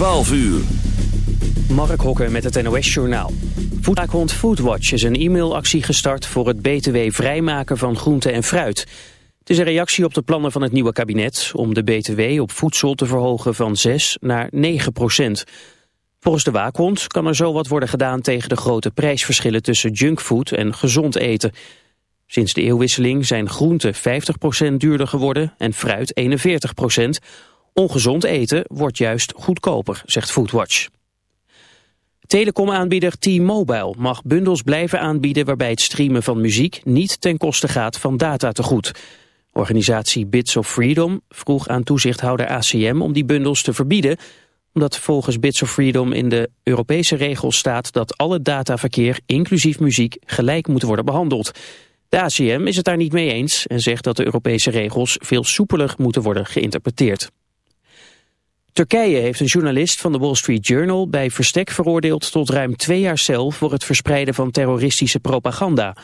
12 uur. Mark Hokker met het NOS-journaal. Voedwaakhond Foodwatch is een e-mailactie gestart voor het btw vrijmaken van groente en fruit. Het is een reactie op de plannen van het nieuwe kabinet om de btw op voedsel te verhogen van 6 naar 9 procent. Volgens de waakhond kan er zo wat worden gedaan tegen de grote prijsverschillen tussen junkfood en gezond eten. Sinds de eeuwwisseling zijn groenten 50 procent duurder geworden en fruit 41 procent Ongezond eten wordt juist goedkoper, zegt Foodwatch. Telecomaanbieder T-Mobile mag bundels blijven aanbieden waarbij het streamen van muziek niet ten koste gaat van datategoed. Organisatie Bits of Freedom vroeg aan toezichthouder ACM om die bundels te verbieden, omdat volgens Bits of Freedom in de Europese regels staat dat alle dataverkeer, inclusief muziek, gelijk moet worden behandeld. De ACM is het daar niet mee eens en zegt dat de Europese regels veel soepeler moeten worden geïnterpreteerd. Turkije heeft een journalist van de Wall Street Journal bij verstek veroordeeld tot ruim twee jaar cel voor het verspreiden van terroristische propaganda.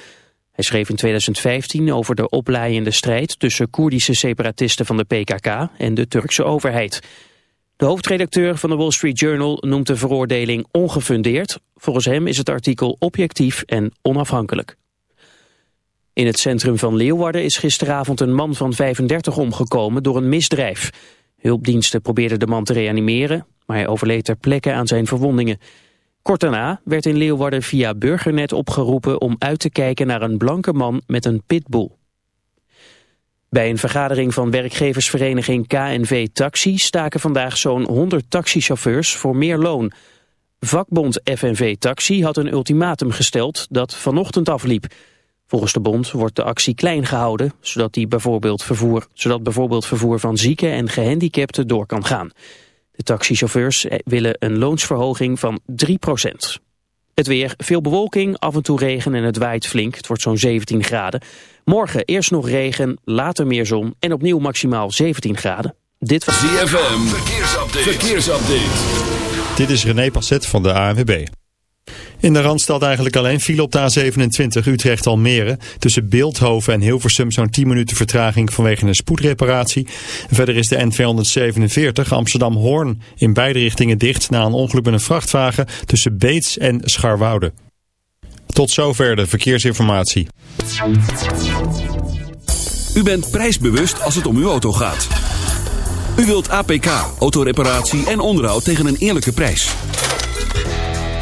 Hij schreef in 2015 over de oplaaiende strijd tussen Koerdische separatisten van de PKK en de Turkse overheid. De hoofdredacteur van de Wall Street Journal noemt de veroordeling ongefundeerd. Volgens hem is het artikel objectief en onafhankelijk. In het centrum van Leeuwarden is gisteravond een man van 35 omgekomen door een misdrijf. Hulpdiensten probeerden de man te reanimeren, maar hij overleed ter plekke aan zijn verwondingen. Kort daarna werd in Leeuwarden via Burgernet opgeroepen om uit te kijken naar een blanke man met een pitbull. Bij een vergadering van werkgeversvereniging KNV Taxi staken vandaag zo'n 100 taxichauffeurs voor meer loon. Vakbond FNV Taxi had een ultimatum gesteld dat vanochtend afliep. Volgens de bond wordt de actie klein gehouden, zodat, die bijvoorbeeld vervoer, zodat bijvoorbeeld vervoer van zieken en gehandicapten door kan gaan. De taxichauffeurs eh, willen een loonsverhoging van 3% Het weer, veel bewolking, af en toe regen en het waait flink. Het wordt zo'n 17 graden. Morgen eerst nog regen, later meer zon en opnieuw maximaal 17 graden. Dit was ZFM, verkeersupdate. verkeersupdate. Dit is René Passet van de ANWB. In de Randstad eigenlijk alleen file op de A27 Utrecht-Almere. Tussen Beeldhoven en Hilversum zo'n 10 minuten vertraging vanwege een spoedreparatie. Verder is de N247 Amsterdam-Hoorn in beide richtingen dicht na een ongeluk met een vrachtwagen tussen Beets en Scharwoude. Tot zover de verkeersinformatie. U bent prijsbewust als het om uw auto gaat. U wilt APK, autoreparatie en onderhoud tegen een eerlijke prijs.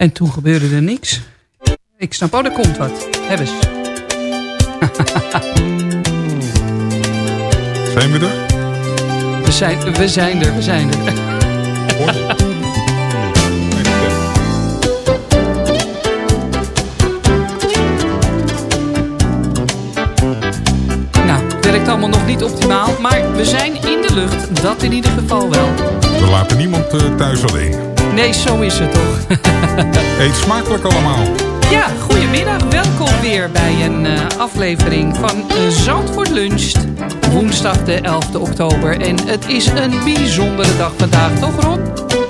En toen gebeurde er niks. Ik snap, oh, er komt wat. Hebben ze. Zijn we er? We zijn, we zijn er, we zijn er. Nou, werkt allemaal nog niet optimaal. Maar we zijn in de lucht, dat in ieder geval wel. We laten niemand eh, thuis alleen. Nee, zo is het toch. Eet smakelijk allemaal. Ja, goedemiddag. Welkom weer bij een eh, aflevering van Zandvoort Luncht. Woensdag de 11e oktober. En het is een bijzondere dag vandaag, toch Ron?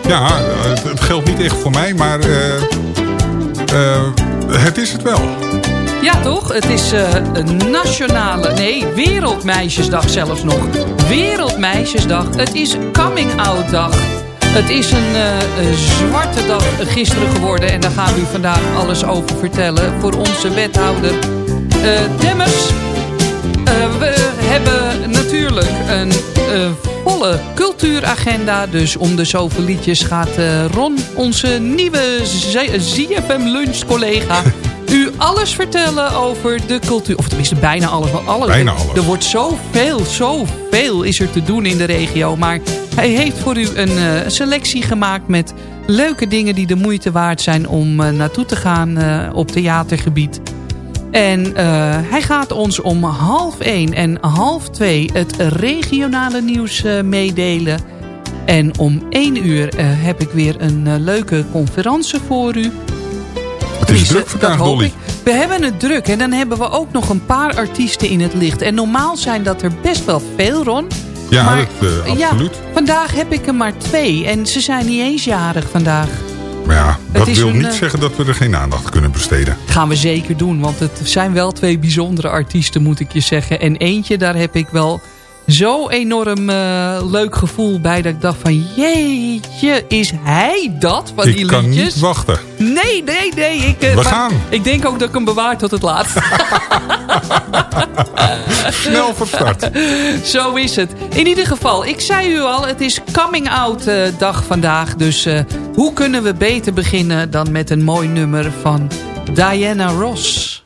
Ja, het, het geldt niet echt voor mij, maar eh, eh, het is het wel. Ja, toch? Het is een nationale, nee, Wereldmeisjesdag zelfs nog. Wereldmeisjesdag. Het is Coming Out Dag. Het is een, eh, een zwarte dag gisteren geworden. En daar gaan we u vandaag alles over vertellen. Voor onze wethouder eh Demmers. Eh, we hebben natuurlijk een volle cultuuragenda. Dus om de zoveel liedjes gaat Ron, onze nieuwe ZFM Lunch collega... u alles vertellen over de cultuur. Of tenminste bijna alles. want alles Bijna alles. Er wordt zoveel, zoveel is er te doen in de regio. Maar hij heeft voor u een eh, selectie gemaakt met leuke dingen... die de moeite waard zijn om eh, naartoe te gaan eh, op theatergebied. En hij gaat ons om half één en half twee het regionale nieuws meedelen. En om één uur heb ik weer een leuke conferentie voor u. Is druk vandaag, dat hoop ik. We hebben het druk en dan hebben we ook nog een paar artiesten in het licht. En normaal zijn dat er best wel veel, Ron. Ja, Maar, dat, eh, ja, absoluut. vandaag heb ik er maar twee en ze zijn niet eens jarig vandaag. Maar ja, dat wil een, niet eh, zeggen dat we er geen aandacht kunnen besteden. Dat gaan we zeker doen, want het zijn wel twee bijzondere artiesten, moet ik je zeggen. En eentje, daar heb ik wel zo enorm eh, leuk gevoel bij... dat ik dacht van, jeetje, is hij dat van die Ik kan liedjes? niet wachten. Nee, nee, nee. Ik, eh, We gaan. Ik denk ook dat ik hem bewaar tot het laatst. Snel van start. Zo is het. In ieder geval, ik zei u al, het is coming out eh, dag vandaag. Dus hoe kunnen we beter beginnen dan met een mooi nummer van Diana Ross?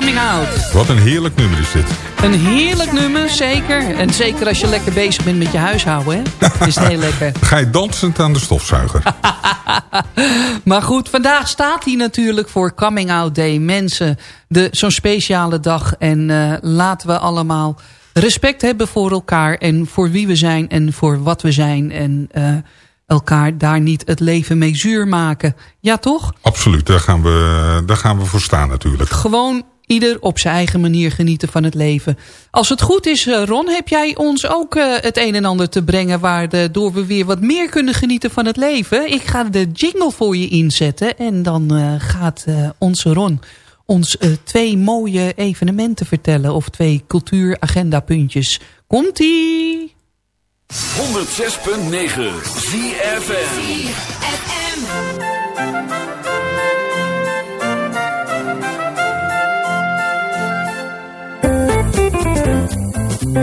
Coming out. Wat een heerlijk nummer is dit. Een heerlijk nummer, zeker. En zeker als je lekker bezig bent met je huishouden, hè. Is het heel lekker. Ga je dansend aan de stofzuiger. Maar goed, vandaag staat hij natuurlijk voor Coming Out Day. Mensen, de- zo'n speciale dag. En eh, laten we allemaal respect hebben voor elkaar. En voor wie we zijn en voor wat we zijn. En eh, elkaar daar niet het leven mee zuur maken. Ja, toch? Absoluut, daar gaan, we, daar gaan we voor staan natuurlijk. Gewoon ieder op zijn eigen manier genieten van het leven. Als het goed is, eh, Ron, heb jij ons ook eh, het een en ander te brengen... waardoor we weer wat meer kunnen genieten van het leven. Ik ga de jingle voor je inzetten en dan eh, gaat eh, onze Ron ons eh, twee mooie evenementen vertellen... of twee cultuuragendapuntjes. Komt-ie! 106.9 ZFM. To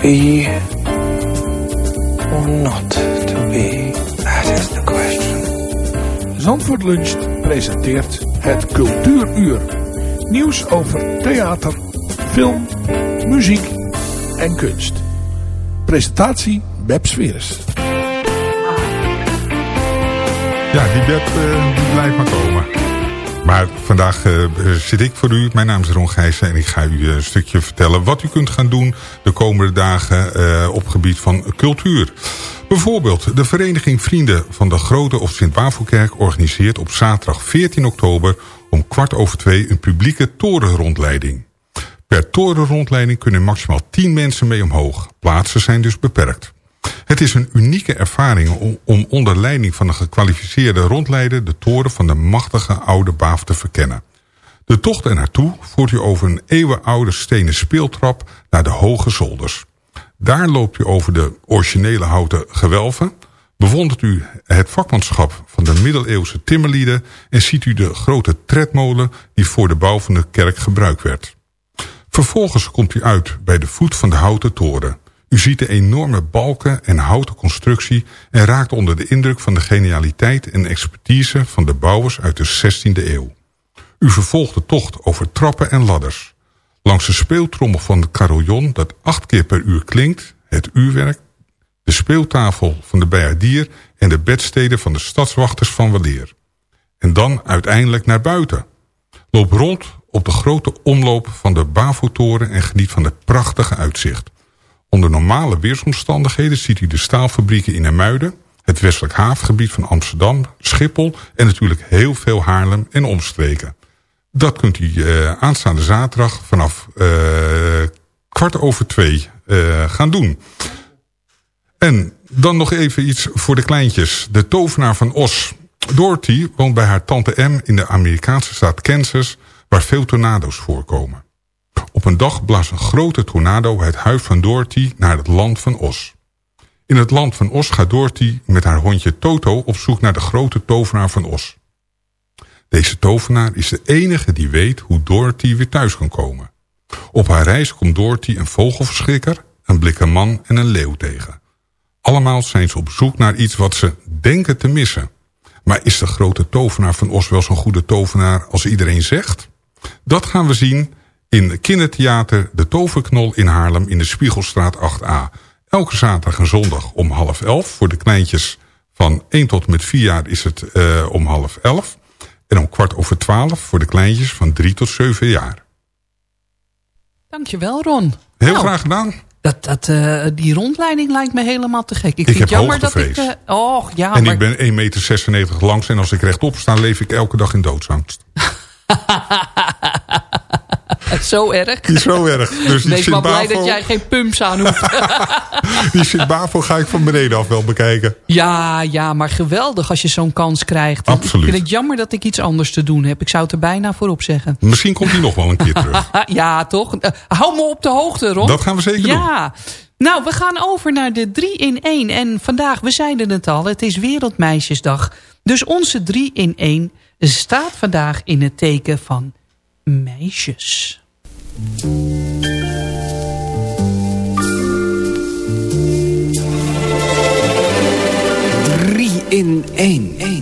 be or not to be? That is the question. Zandvoort Luncht presenteert het Cultuuruur. Nieuws over theater, film, muziek en kunst. Presentatie Beb Sweres. Ja, die bed eh, blijft maar komen. Maar vandaag eh, zit ik voor u. Mijn naam is Ron Gijssen en ik ga u een stukje vertellen... wat u kunt gaan doen de komende dagen eh, op gebied van cultuur. Bijvoorbeeld de vereniging Vrienden van de Grote of Sint-Wafelkerk... organiseert op zaterdag 14 oktober om kwart over twee... een publieke torenrondleiding. Per torenrondleiding kunnen maximaal 10 mensen mee omhoog. Plaatsen zijn dus beperkt. Het is een unieke ervaring om- onder leiding van een gekwalificeerde rondleider... de toren van de machtige oude baaf te verkennen. De tocht er naartoe voert u over een eeuwenoude stenen speeltrap naar de hoge zolders. Daar loopt u over de originele houten gewelven... bewondert u het vakmanschap van de middeleeuwse timmerlieden... en ziet u de grote tredmolen die voor de bouw van de kerk gebruikt werd. Vervolgens komt u uit bij de voet van de houten toren. U ziet de enorme balken en houten constructie... en raakt onder de indruk van de genialiteit en expertise... van de bouwers uit de 16e eeuw. U vervolgt de tocht over trappen en ladders. Langs de speeltrommel van de carillon dat acht keer per uur klinkt... het uurwerk, de speeltafel van de bijaardier... en de bedsteden van de stadswachters van Waleer. En dan uiteindelijk naar buiten. Loop rond op de grote omloop van de Bavo-toren... en geniet van het prachtige uitzicht. Onder normale weersomstandigheden ziet u de staalfabrieken in Ermuiden... het westelijk havengebied van Amsterdam, Schiphol... en natuurlijk heel veel Haarlem en omstreken. Dat kunt u eh, aanstaande zaterdag vanaf eh, kwart over twee eh, gaan doen. En dan nog even iets voor de kleintjes. De tovenaar van Os. Dorothy woont bij haar tante M in de Amerikaanse staat Kansas... waar veel tornado's voorkomen. Op een dag blaast een grote tornado het huis van Dorothy naar het land van Os. In het land van Os gaat Dorothy met haar hondje Toto op zoek naar de grote tovenaar van Os. Deze tovenaar is de enige die weet hoe Dorothy weer thuis kan komen. Op haar reis komt Dorothy een vogelverschrikker, een blikken man en een leeuw tegen. Allemaal zijn ze op zoek naar iets wat ze denken te missen. Maar is de grote tovenaar van Os wel zo'n goede tovenaar als iedereen zegt? Dat gaan we zien in kindertheater De Toverknol in Haarlem in de Spiegelstraat 8a. Elke zaterdag en zondag om half elf. Voor de kleintjes van 1 tot met 4 jaar is het eh, om half elf. En om kwart over twaalf voor de kleintjes van 3 tot 7 jaar. Dankjewel, Ron. Heel Nou, graag gedaan. Dat, dat, eh, die rondleiding lijkt me helemaal te gek. Ik, Ik vind heb het jammer dat ik... och, ja, en maar... ik ben 1,96 meter langs en als ik rechtop sta leef ik elke dag in doodsangst. Zo erg. Die is zo erg. Dus die Wees maar blij dat jij geen pumps aan hoeft. Die Sint-Bavo ga ik van beneden af wel bekijken. ja, ja, maar geweldig als je zo'n kans krijgt. Absoluut. Ik vind het jammer dat ik iets anders te doen heb. Ik zou het er bijna voor opzeggen. Misschien komt hij nog wel een keer terug. ja, toch? Eh, hou me op de hoogte, Ron. Dat gaan we zeker doen. Ja. Nou, we gaan over naar de 3 in 1. En vandaag, we zeiden het al, het is Wereldmeisjesdag. Dus onze 3 in 1 staat vandaag in het teken van meisjes. Drie in één.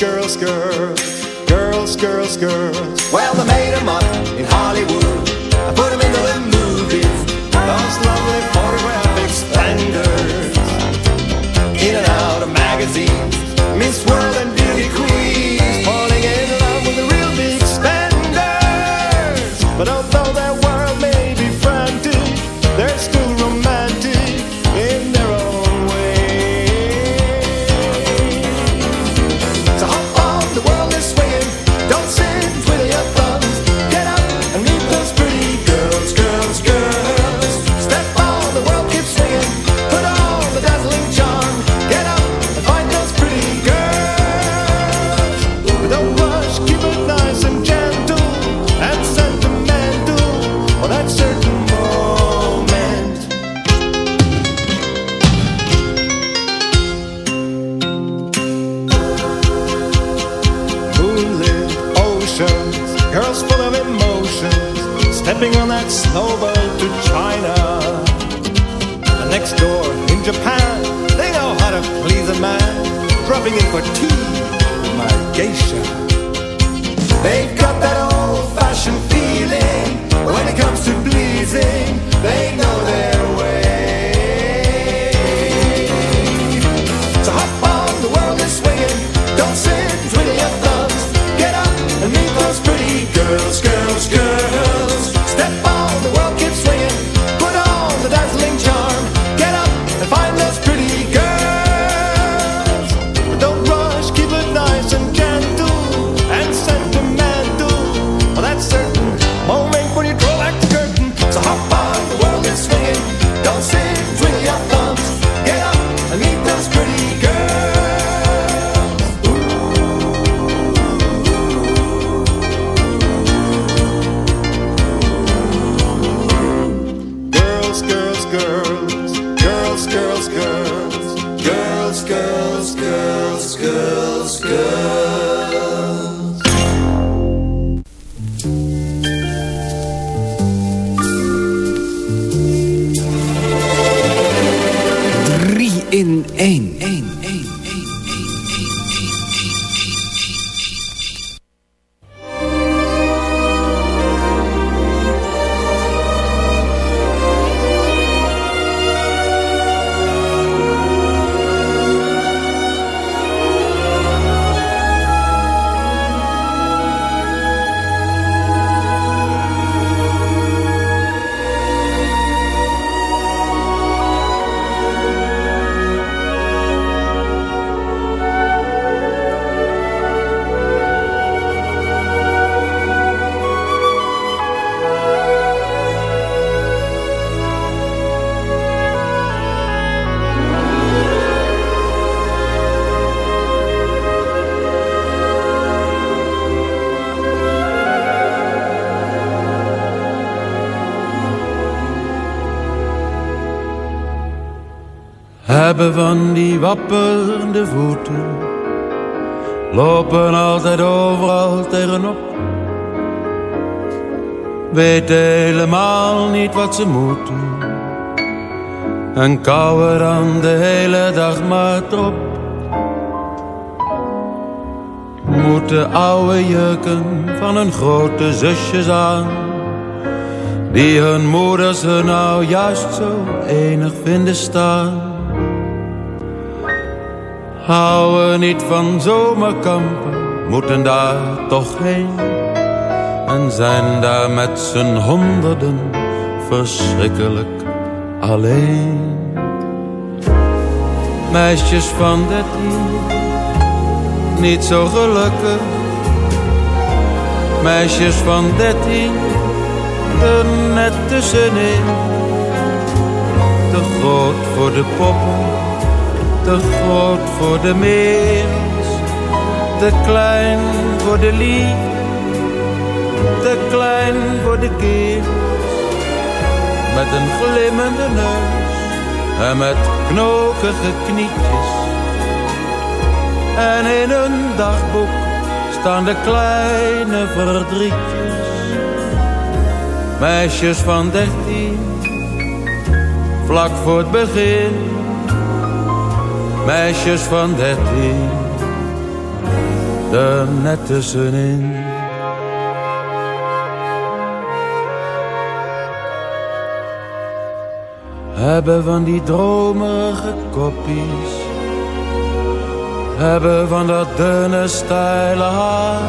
girls, girls, girls, girls, girls. Well, they made them up wapperende voeten lopen altijd overal tegenop. Weet helemaal niet wat ze moeten en kauwen dan de hele dag maar op. Moeten oude jurken van hun grote zusjes aan, die hun moeders ze nou juist zo enig vinden staan. Houden niet van zomerkampen, moeten daar toch heen. En zijn daar met z'n honderden verschrikkelijk alleen. Meisjes van dertien, niet zo gelukkig. Meisjes van dertien, er net tussenin. Te groot voor de poppen te groot voor de mens, te klein voor de lief, te klein voor de kerels. Met een glimmende neus en met knokige knietjes. En in een dagboek staan de kleine verdrietjes. Meisjes van dertien, vlak voor het begin Meisjes van dertien, er net tussenin. Hebben van die dromerige koppies Hebben van dat dunne steile haar.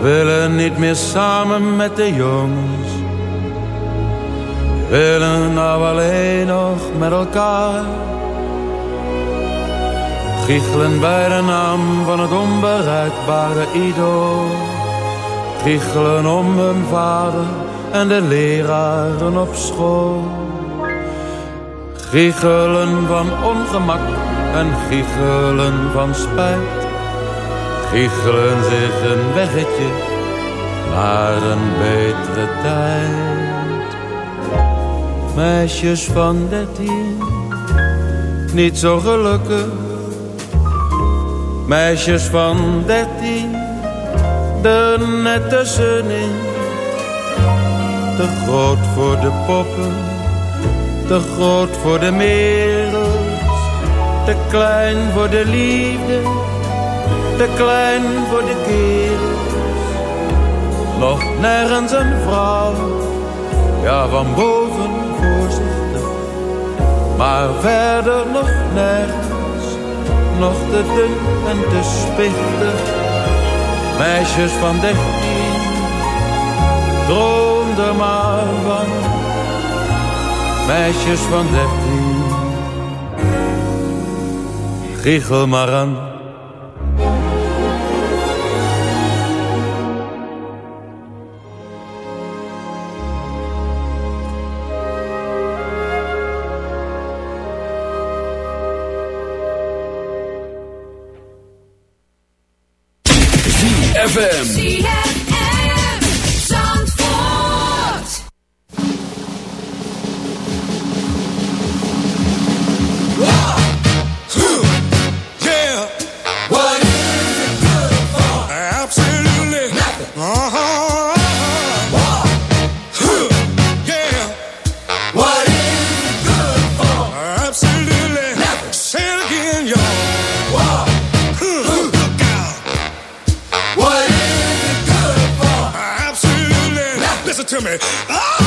Willen niet meer samen met de jongens. Willen nou alleen nog met elkaar Giechelen bij de naam van het onbereikbare idool Giechelen om hun vader en de leraren op school. Giechelen van ongemak en giechelen van spijt. Giechelen zich een weggetje naar een betere tijd. Meisjes van dertien, niet zo gelukkig. Meisjes van dertien, er net tussenin. Te groot voor de poppen, te groot voor de merels, te klein voor de liefde, te klein voor de kerels. Nog nergens een vrouw, ja van boven voorzichtig, maar verder nog nergens, nog te dun en te spichtig. Meisjes van dertien, droom er maar van. Meisjes van dertien, giechel maar. to me. Ah!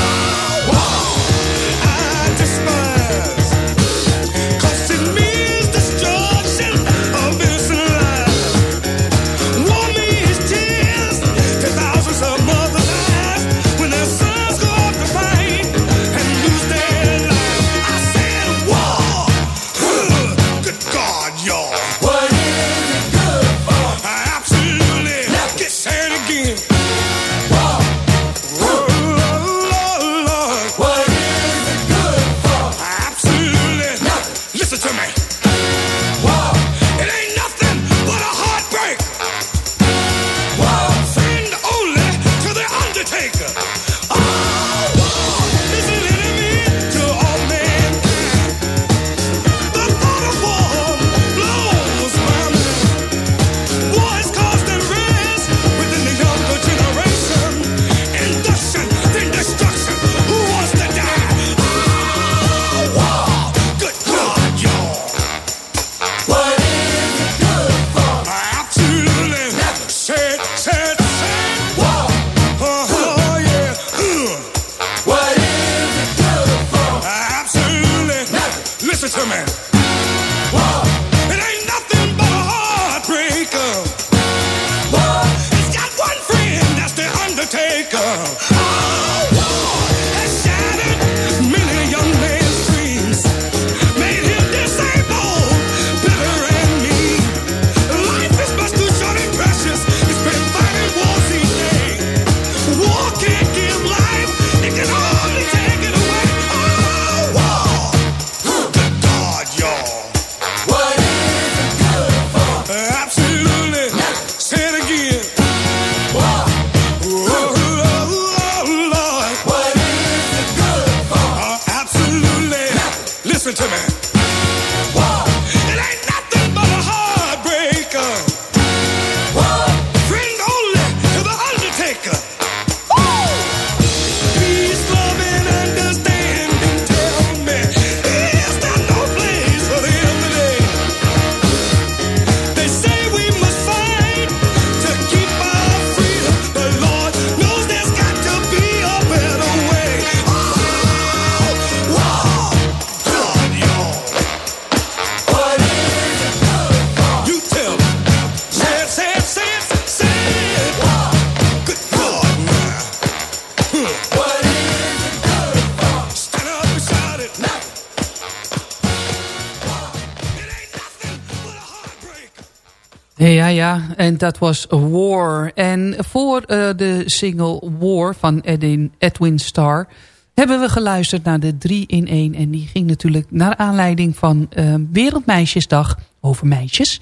Ja, en dat was War. En voor uh, de single War van Edwin, Edwin Starr... hebben we geluisterd naar de 3 in 1. En die ging natuurlijk naar aanleiding van uh, Wereldmeisjesdag over meisjes.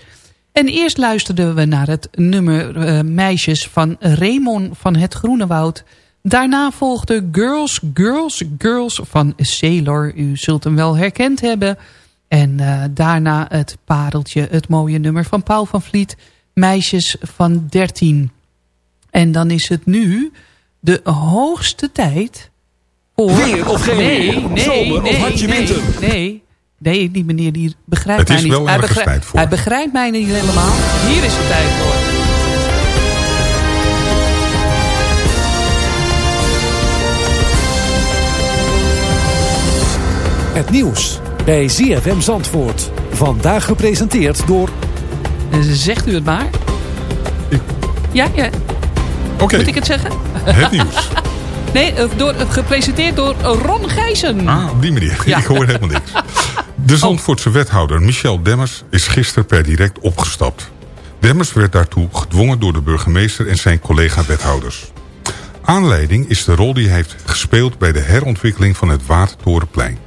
En eerst luisterden we naar het nummer uh, Meisjes van Raymond van het Groene Woud... Daarna volgde Girls, Girls, Girls van Sailor. U zult hem wel herkend hebben. En daarna het pareltje, het mooie nummer van Paul van Vliet. Meisjes van 13. En dan is het nu de hoogste tijd voor... Weer of geen nee, nee, Zomer nee, of hartje nee, winter? Nee, nee, die meneer die begrijpt Het is mij niet. wel hij, ergens begrijpt, tijd voor. hij begrijpt mij niet helemaal. Hier is de tijd voor. Het nieuws bij ZFM Zandvoort. Vandaag gepresenteerd door... Zegt u het maar. Ja, ja. Oké. Moet ik het zeggen? Het nieuws. Nee, eh, door, gepresenteerd door Ron Gijzen. Ah, op die manier. Ja. Ik hoor helemaal niks. De Zandvoortse wethouder Michel Demmers is gisteren per direct opgestapt. Demmers werd daartoe gedwongen door de burgemeester en zijn collega-wethouders. Aanleiding is de rol die hij heeft gespeeld bij de herontwikkeling van het Watertorenplein.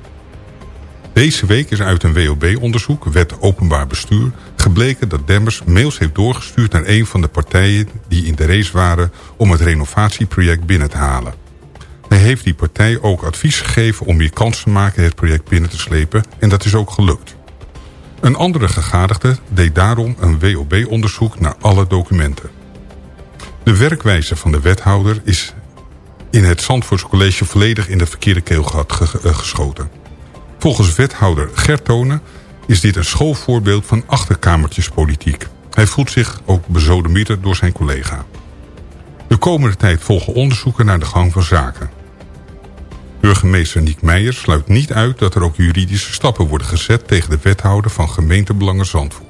Deze week is uit een WOB-onderzoek, Wet Openbaar Bestuur, gebleken dat Demmers mails heeft doorgestuurd naar een van de partijen die in de race waren om het renovatieproject binnen te halen. Hij heeft die partij ook advies gegeven om meer kans te maken het project binnen te slepen en dat is ook gelukt. Een andere gegadigde deed daarom een WOB-onderzoek naar alle documenten. De werkwijze van de wethouder is in het Zandvoorts College volledig in de verkeerde ge- eh, geschoten. Volgens wethouder Gert Tonen is dit een schoolvoorbeeld van achterkamertjespolitiek. Hij voelt zich ook bezodemieterd door zijn collega. De komende tijd volgen onderzoeken naar de gang van zaken. Burgemeester Niek Meijer sluit niet uit dat er ook juridische stappen worden gezet tegen de wethouder van gemeentebelangen Zandvoort.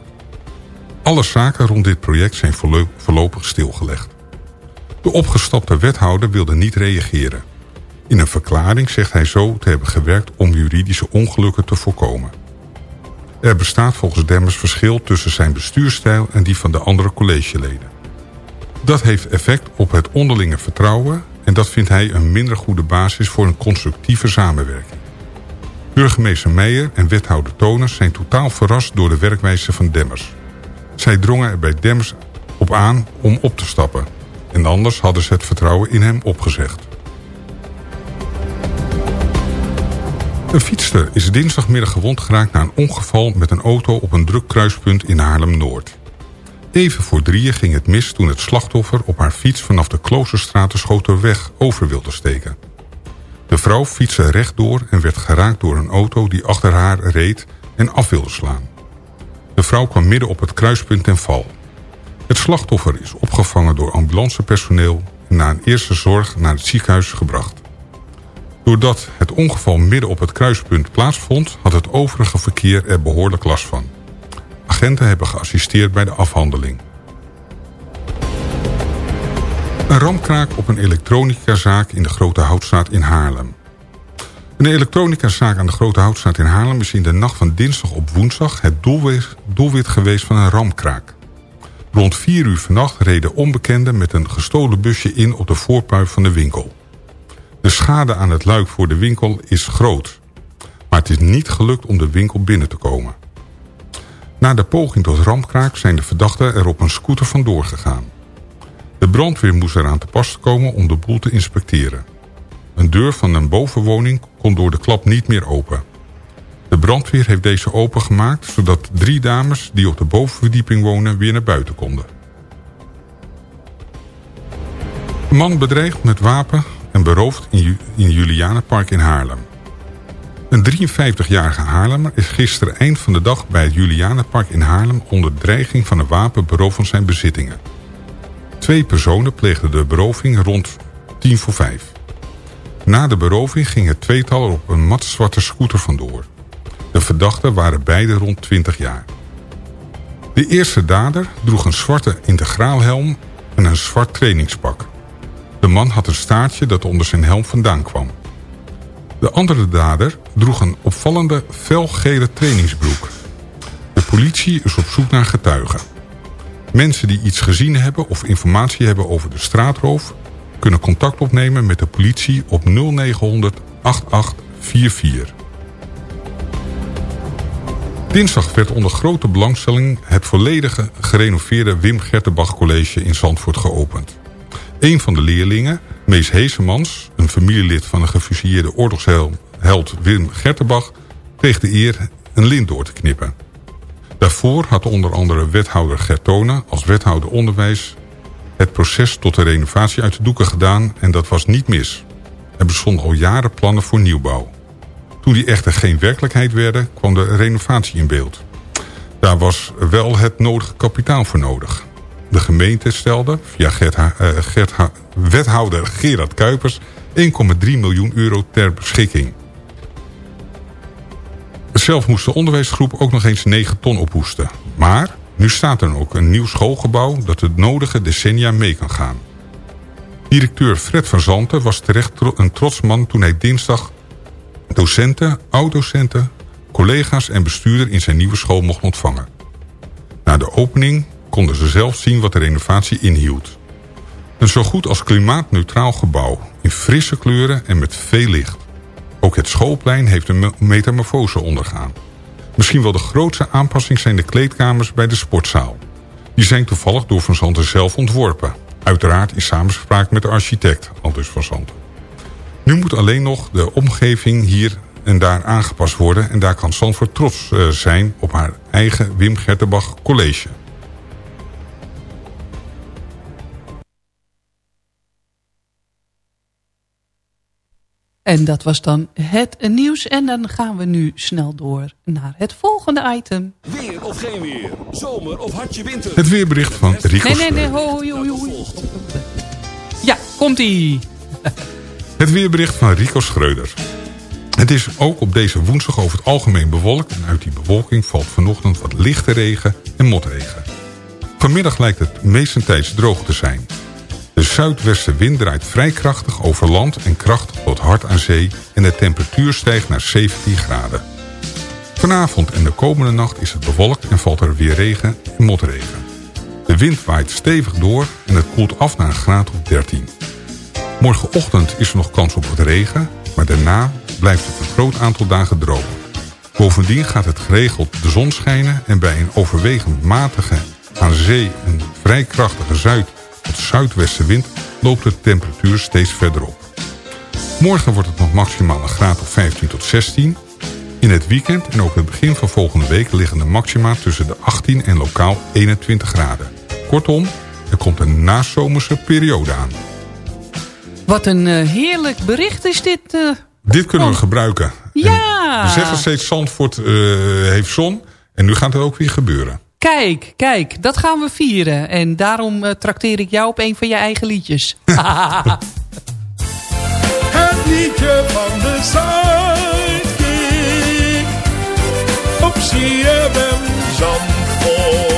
Alle zaken rond dit project zijn voorlo- voorlopig stilgelegd. De opgestapte wethouder wilde niet reageren. In een verklaring zegt hij zo te hebben gewerkt om juridische ongelukken te voorkomen. Er bestaat volgens Demmers verschil tussen zijn bestuurstijl en die van de andere collegeleden. Dat heeft effect op het onderlinge vertrouwen en dat vindt hij een minder goede basis voor een constructieve samenwerking. Burgemeester Meijer en wethouder Toners zijn totaal verrast door de werkwijze van Demmers. Zij drongen er bij Demmers op aan om op te stappen. En anders hadden ze het vertrouwen in hem opgezegd. Een fietster is dinsdagmiddag gewond geraakt na een ongeval met een auto op een druk kruispunt in Haarlem-Noord. Even voor drieën ging het mis toen het slachtoffer op haar fiets vanaf de Kloosterstraat de Schoterweg over wilde steken. De vrouw fietste rechtdoor en werd geraakt door een auto die achter haar reed en af wilde slaan. De vrouw kwam midden op het kruispunt ten val. Het slachtoffer is opgevangen door ambulancepersoneel en na een eerste zorg naar het ziekenhuis gebracht. Doordat het ongeval midden op het kruispunt plaatsvond... had het overige verkeer er behoorlijk last van. Agenten hebben geassisteerd bij de afhandeling. Een ramkraak op een elektronicazaak in de Grote Houtstraat in Haarlem. Een elektronicazaak aan de Grote Houtstraat in Haarlem... is in de nacht van dinsdag op woensdag het doelwit, geweest van een ramkraak. Rond 4 uur vannacht reden onbekenden met een gestolen busje in op de voorpui van de winkel. De schade aan het luik voor de winkel is groot. Maar het is niet gelukt om de winkel binnen te komen. Na de poging tot ramkraak zijn de verdachten er op een scooter vandoor gegaan. De brandweer moest eraan te pas komen om de boel te inspecteren. Een deur van een bovenwoning kon door de klap niet meer open. De brandweer heeft deze opengemaakt zodat drie dames die op de bovenverdieping wonen weer naar buiten konden. Een man bedreigd met wapen en beroofd in, Ju in Julianenpark in Haarlem. Een 53-jarige Haarlemmer is gisteren eind van de dag bij het Julianenpark in Haarlem onder dreiging van een wapen beroofd van zijn bezittingen. Twee personen pleegden de beroving rond 10 voor 5. Na de beroving ging het tweetal op een matzwarte scooter vandoor. De verdachten waren beide rond 20 jaar. De eerste dader droeg een zwarte integraalhelm en een zwart trainingspak. De man had een staartje dat onder zijn helm vandaan kwam. De andere dader droeg een opvallende felgele trainingsbroek. De politie is op zoek naar getuigen. Mensen die iets gezien hebben of informatie hebben over de straatroof... kunnen contact opnemen met de politie op 0900 8844. Dinsdag werd onder grote belangstelling het volledige gerenoveerde Wim Gertenbach College in Zandvoort geopend. Een van de leerlingen, Mees Heesemans, een familielid van de gefusilleerde oorlogsheld Wim Gertenbach, kreeg de eer een lint door te knippen. Daarvoor had onder andere wethouder Gertone als wethouder onderwijs het proces tot de renovatie uit de doeken gedaan en dat was niet mis. Er bestonden al jaren plannen voor nieuwbouw. Toen die echter geen werkelijkheid werden, kwam de renovatie in beeld. Daar was wel het nodige kapitaal voor nodig. De gemeente stelde, via Gert, uh, wethouder Gerard Kuipers... 1,3 miljoen euro ter beschikking. Zelf moest de onderwijsgroep ook nog eens 9 ton ophoesten. Maar nu staat er ook een nieuw schoolgebouw... dat het nodige decennia mee kan gaan. Directeur Fred van Zanten was terecht een trots man toen hij dinsdag docenten, oud-docenten, collega's en bestuurder in zijn nieuwe school mocht ontvangen. Na de opening konden ze zelf zien wat de renovatie inhield. Een zo goed als klimaatneutraal gebouw, in frisse kleuren en met veel licht. Ook het schoolplein heeft een metamorfose ondergaan. Misschien wel de grootste aanpassing zijn de kleedkamers bij de sportzaal. Die zijn toevallig door Van Zanten zelf ontworpen. Uiteraard in samenspraak met de architect, aldus Van Zanten. Nu moet alleen nog de omgeving hier en daar aangepast worden... en daar kan Zandvoort trots uh, zijn op haar eigen Wim Gertenbach College. En dat was dan het nieuws. En dan gaan we nu snel door naar het volgende item. Weer of geen weer. Zomer of hartje winter. Het weerbericht van Rico Nee, nee, nee. Ho, ho, ho, ho. Ja, komt-ie. Het weerbericht van Rico Schreuder. Het is ook op deze woensdag over het algemeen bewolkt... en uit die bewolking valt vanochtend wat lichte regen en motregen. Vanmiddag lijkt het meestentijds droog te zijn. De zuidwestenwind draait vrij krachtig over land en krachtig tot hard aan zee... en de temperatuur stijgt naar 17 graden. Vanavond en de komende nacht is het bewolkt en valt er weer regen en motregen. De wind waait stevig door en het koelt af naar een graad of 13. Morgenochtend is er nog kans op wat regen, maar daarna blijft het een groot aantal dagen droog. Bovendien gaat het geregeld de zon schijnen en bij een overwegend matige aan zee een vrij krachtige zuid- tot zuidwestenwind loopt de temperatuur steeds verder op. Morgen wordt het nog maximaal een graad of 15 tot 16. In het weekend en ook het begin van volgende week liggen de maxima tussen de 18 en lokaal 21 graden. Kortom, er komt een nazomerse periode aan. Wat een uh, heerlijk bericht is dit. Uh, dit kunnen we gebruiken. Ja. En we zeggen steeds Zandvoort uh, heeft zon. En nu gaat het ook weer gebeuren. Kijk, kijk, dat gaan we vieren. En daarom uh, trakteer ik jou op een van je eigen liedjes. het liedje van de Zuidkiek. Op CFM Zandvoort.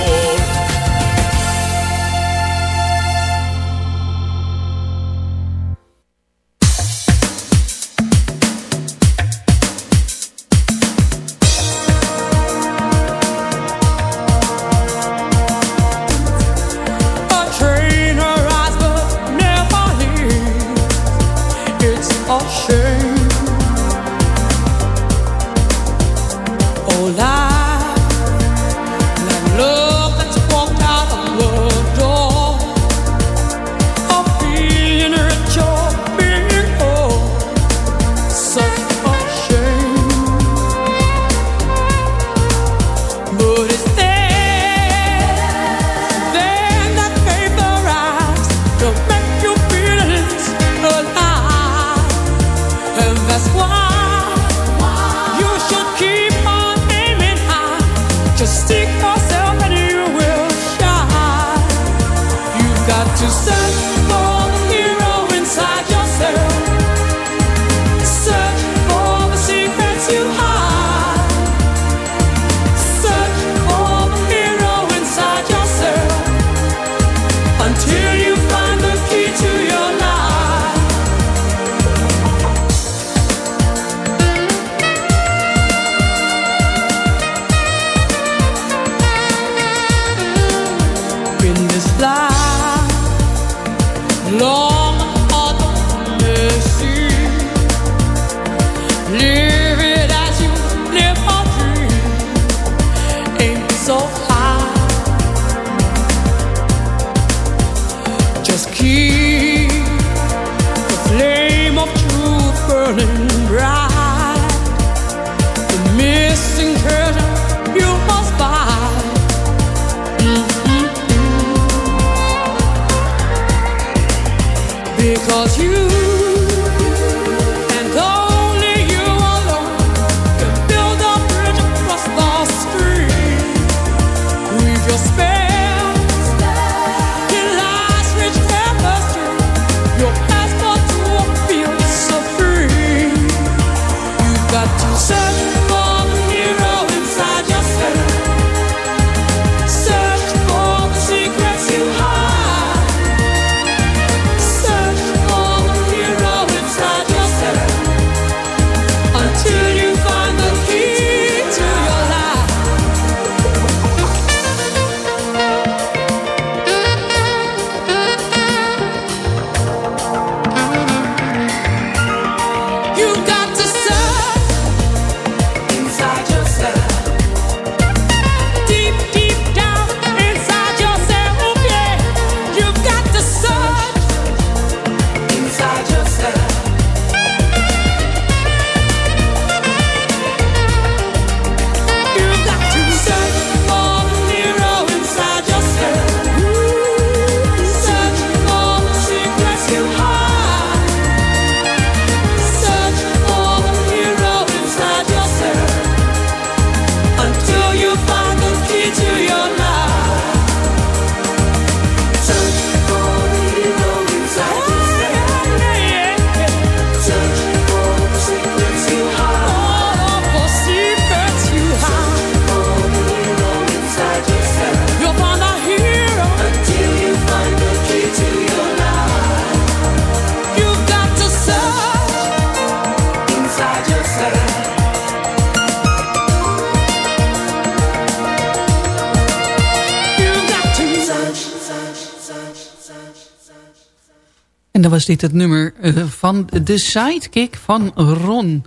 Dan was dit het nummer eh, van de sidekick van Ron.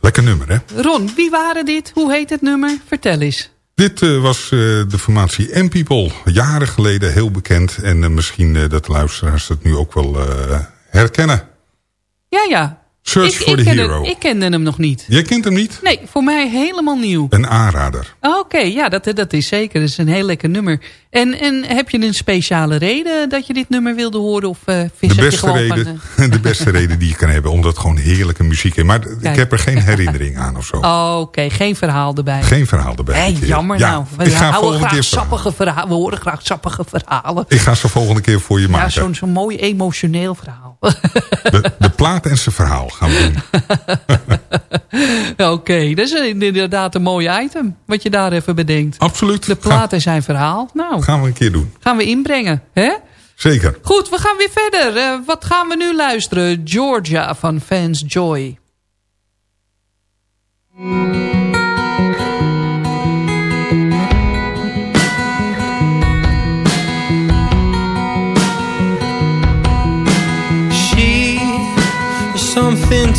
Lekker nummer, hè? Ron, wie waren dit? Hoe heet het nummer? Vertel eens. Dit uh, was uh, de formatie M-People. Jaren geleden heel bekend. En uh, misschien dat de luisteraars het nu ook wel herkennen. Ja, ja. Search ik, for ik the Hero. Het, ik kende hem nog niet. Jij kent hem niet? Nee, voor mij helemaal nieuw. Een aanrader. Oké, ja, dat, dat is zeker. Dat is een heel lekker nummer. En, en heb je een speciale reden dat je dit nummer wilde horen? Of uh, vis de, beste reden, van, de beste reden die je kan hebben. Omdat het gewoon heerlijke muziek is. Maar ik heb er geen herinnering aan of zo. Oh, Oké, geen verhaal erbij. Geen verhaal erbij. Hey, jammer ja, nou. We ik ga houden volgende graag keer sappige verhalen. We horen graag sappige verhalen. Ik ga ze volgende keer voor je maken. Ja, zo'n zo'n mooi emotioneel verhaal. De, de plaat en zijn verhaal gaan we doen. Oké, okay, dat is inderdaad een mooi item. Wat je daar even bedenkt. Absoluut. De plaat en zijn verhaal. Nou, gaan we een keer doen. Gaan we inbrengen, hè? Zeker. Goed, we gaan weer verder. Uh, wat gaan we nu luisteren? Georgia van Fans Joy.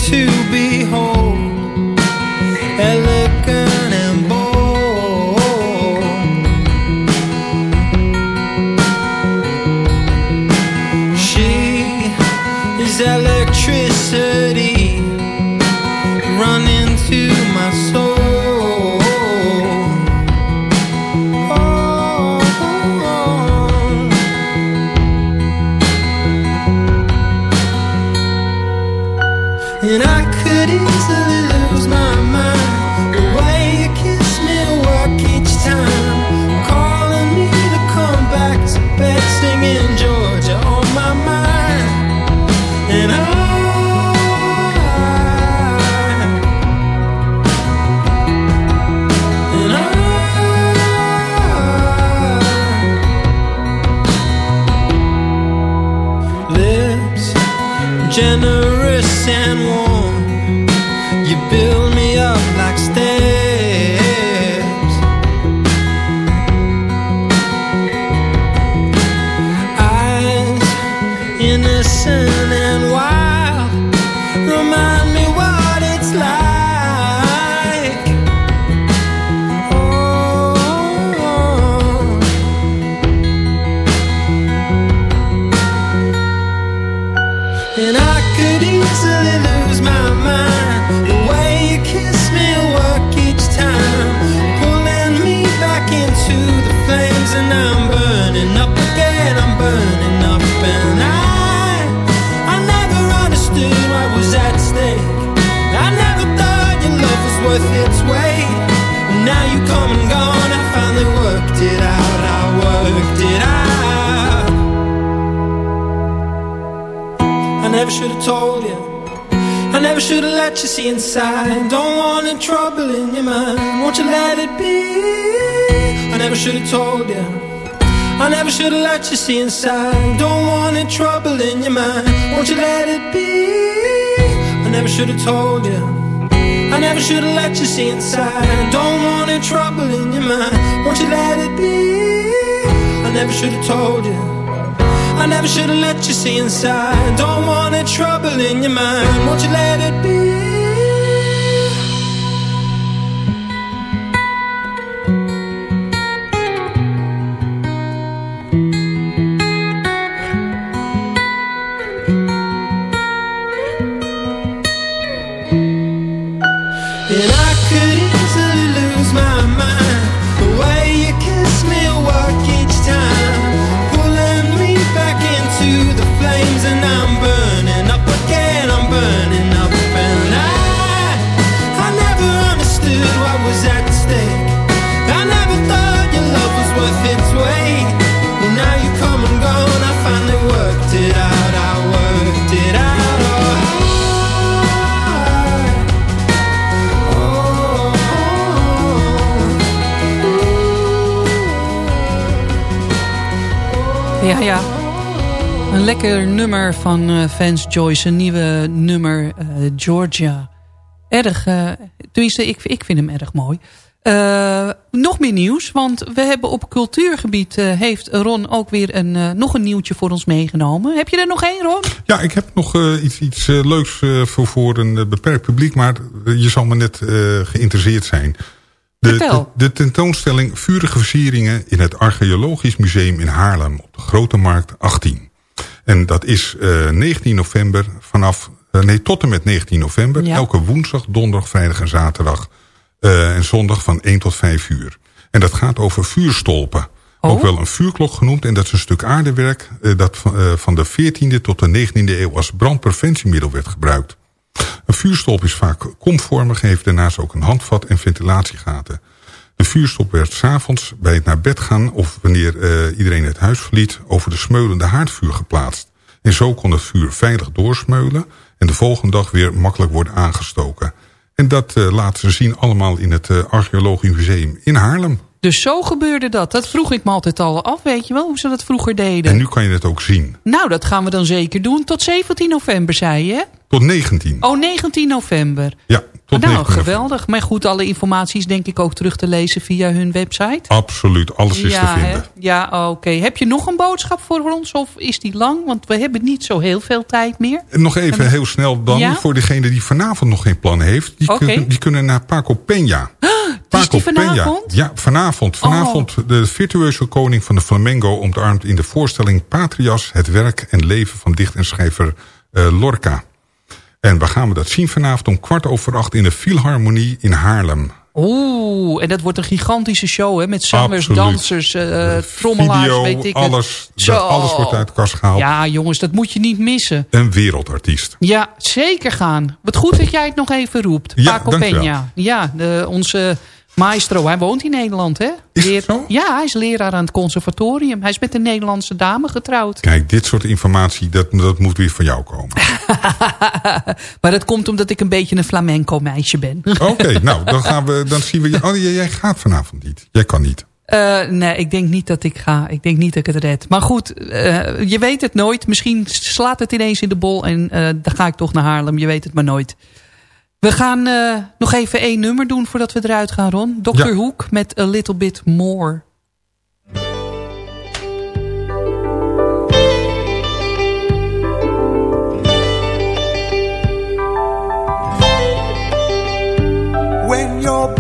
To behold, was at stake I never thought your love was worth its weight Now you come and gone I finally worked it out I worked it out I never should have told you. I never should have let you see inside. Don't want any trouble in your mind. Won't you let it be? I never should have told you. I never should have let you see inside. Don't want any trouble in your mind. Won't you let it be? I never should have told you. I never should have let you see inside. Don't want any trouble in your mind. Won't you let it be? I never should have told you. I never should have let you see inside. Don't want any trouble in your mind. Won't you let it be? Lekker nummer van uh, Vance Joyce. Een nieuwe nummer, uh, Georgia. Erg, uh, tenminste, ik, ik vind hem erg mooi. Eh, nog meer nieuws, want we hebben op cultuurgebied... eh, heeft Ron ook weer een, eh, nog een nieuwtje voor ons meegenomen. Heb je er nog één, Ron? Ja, ik heb nog eh, iets, iets eh, leuks eh, voor, voor een eh, beperkt publiek, maar eh, je zal me net eh, geïnteresseerd zijn. De, de, de tentoonstelling Vurige Versieringen in het Archeologisch Museum in Haarlem op de Grote Markt 18. En dat is eh 19 november vanaf, eh, nee tot en met 19 november, Ja. elke woensdag, donderdag, vrijdag en zaterdag eh, en zondag van 1 tot 5 uur. En dat gaat over vuurstolpen. Oh. Ook wel een vuurklok genoemd. En dat is een stuk aardewerk eh, dat van, eh, van de 14e tot de 19e eeuw als brandpreventiemiddel werd gebruikt. Een vuurstolp is vaak komvormig, heeft daarnaast ook een handvat en ventilatiegaten. De vuurstolp werd s'avonds bij het naar bed gaan of wanneer eh, iedereen het huis verliet over de smeulende haardvuur geplaatst. En zo kon het vuur veilig doorsmeulen en de volgende dag weer makkelijk worden aangestoken. En dat eh, laten ze zien allemaal in het eh, Archeologisch Museum in Haarlem. Dus zo gebeurde dat. Dat vroeg ik me altijd al af, weet je wel, hoe ze dat vroeger deden. En nu kan je het ook zien. Nou, dat gaan we dan zeker doen. Tot 17 november, zei je? Tot 19. Oh, 19 november. Ja, tot nou, 19 geweldig. Maar goed, alle informatie is denk ik ook terug te lezen via hun website. Absoluut, alles is ja, te hè? vinden. Ja, oké. Heb je nog een boodschap voor ons of is die lang? Want we hebben niet zo heel veel tijd meer. Nog even En- heel snel dan, Ja? voor degene die vanavond nog geen plan heeft. Die, kunnen, die kunnen naar Paco Peña. is die vanavond? Oh. Ja, vanavond. Vanavond de virtueuze koning van de flamenco ontarmt in de voorstelling Patrias... het werk en leven van dicht en schrijver eh, Lorca. En waar gaan we dat zien vanavond? Om kwart over acht in de Philharmonie in Haarlem. Oeh, en dat wordt een gigantische show hè? Met zangers, Absoluut. dansers, eh trommelaars, Video, weet ik het. alles, Zo. dat, alles wordt uit de kast gehaald. Ja, jongens, dat moet je niet missen. Een wereldartiest. Ja, zeker gaan. Wat goed dat jij het nog even roept. Ja, Paco. Peña. Ja, de, onze maestro. Hij woont in Nederland, hè? Leer- Ja, hij is leraar aan het conservatorium. Hij is met een Nederlandse dame getrouwd. Kijk, dit soort informatie, dat, dat moet weer van jou komen. Maar dat komt omdat ik een beetje een flamenco meisje ben. Oké, nou, dan, gaan we, dan zien we... Oh, jij, jij gaat vanavond niet. Jij kan niet. Eh, nee, ik denk niet dat ik ga. Ik denk niet dat ik het red. Maar goed, eh, je weet het nooit. Misschien slaat het ineens in de bol en eh, dan ga ik toch naar Haarlem. Je weet het maar nooit. We gaan eh, nog even één nummer doen voordat we eruit gaan, Ron. Dr. Ja. Hoek met A Little Bit More. When your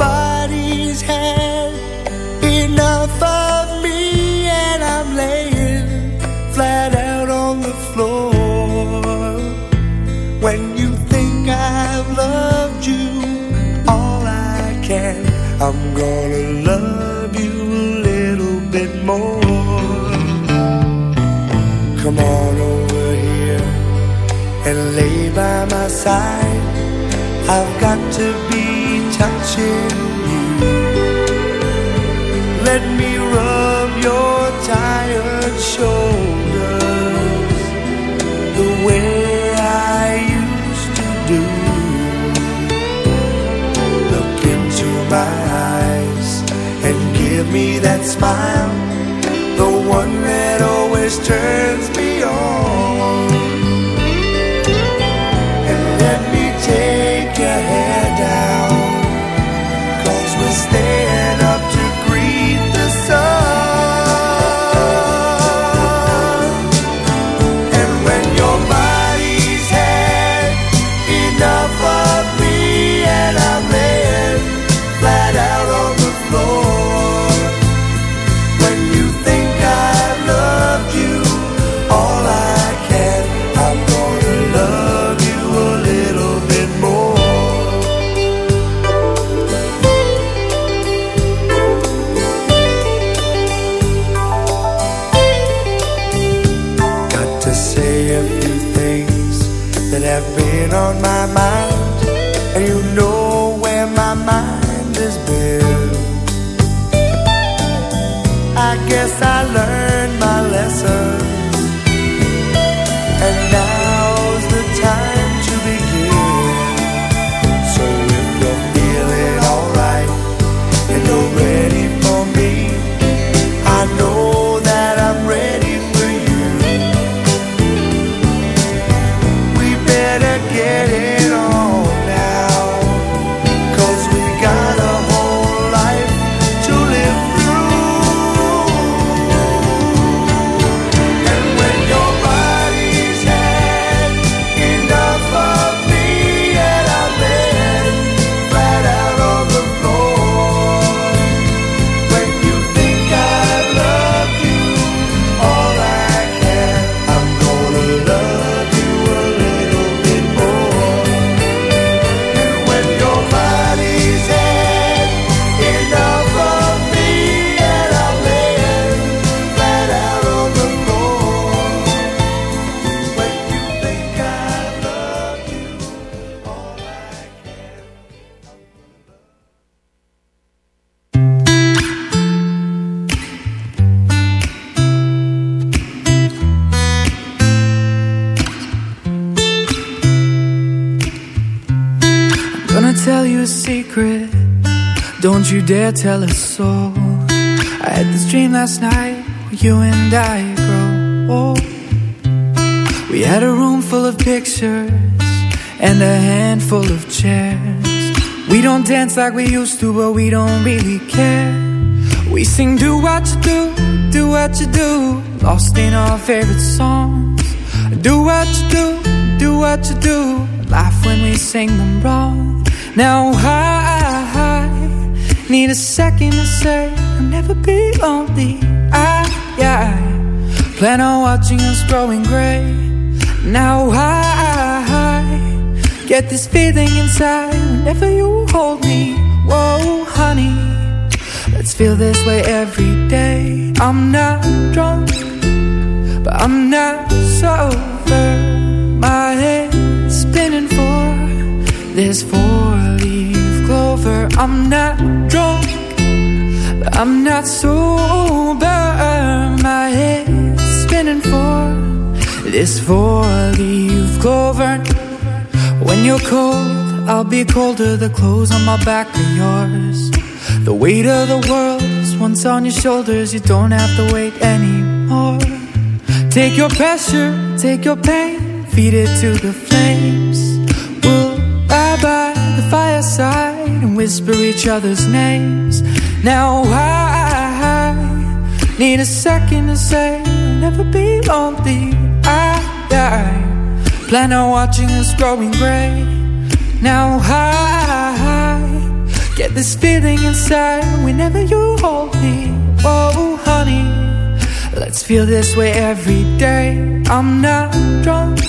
my side. I've got to be touching you. Let me rub your tired shoulders the way I used to do. Look into my eyes and give me that smile, the one that always turns me on. Secret. Don't you dare tell a soul. I had this dream last night where you and I grow old. Oh. We had a room full of pictures and a handful of chairs. We don't dance like we used to, but we don't really care. We sing do what you do, do what you do, lost in our favorite songs. Do what you do, do what you do, laugh when we sing them wrong. Now I, need a second to say I'll never be lonely. I, I plan on watching us growing gray. Now I get this feeling inside whenever you hold me. Whoa, honey, let's feel this way every day. I'm not drunk, but I'm not sober. My head's spinning for this four-leaf clover. I'm not drunk, I'm not sober. My head's spinning for this four-leaf clover. When you're cold, I'll be colder. The clothes on my back are yours. The weight of the world's once on your shoulders. You don't have to wait anymore. Take your pressure, take your pain, feed it to the flames. We'll lie by the fireside and whisper each other's names. Now I need a second to say I'll never be lonely. I, I plan on watching us growing gray. Now I get this feeling inside whenever you hold me. Oh, honey, let's feel this way every day. I'm not drunk,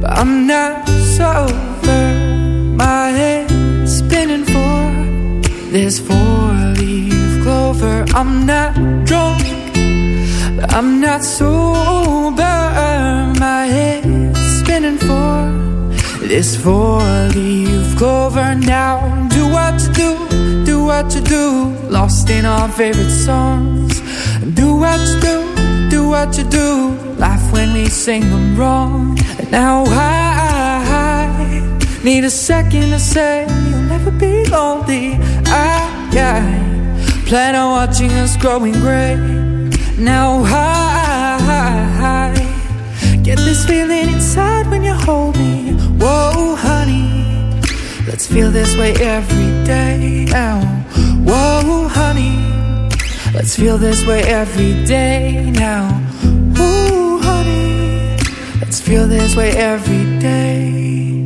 but I'm not sober. My head's spinning for this four-leaf clover. I'm not drunk, but I'm not sober. My head's spinning for this four-leaf clover. Now do what you do, do what you do. Lost in our favorite songs. Do what you do, do what you do. Laugh when we sing them wrong. Now I need a second to say never be lonely. I, I plan on watching us growing gray. Now I get this feeling inside when you hold me. Whoa, honey, let's feel this way every day. Now, whoa, honey, let's feel this way every day. Now, ooh, honey, let's feel this way every day.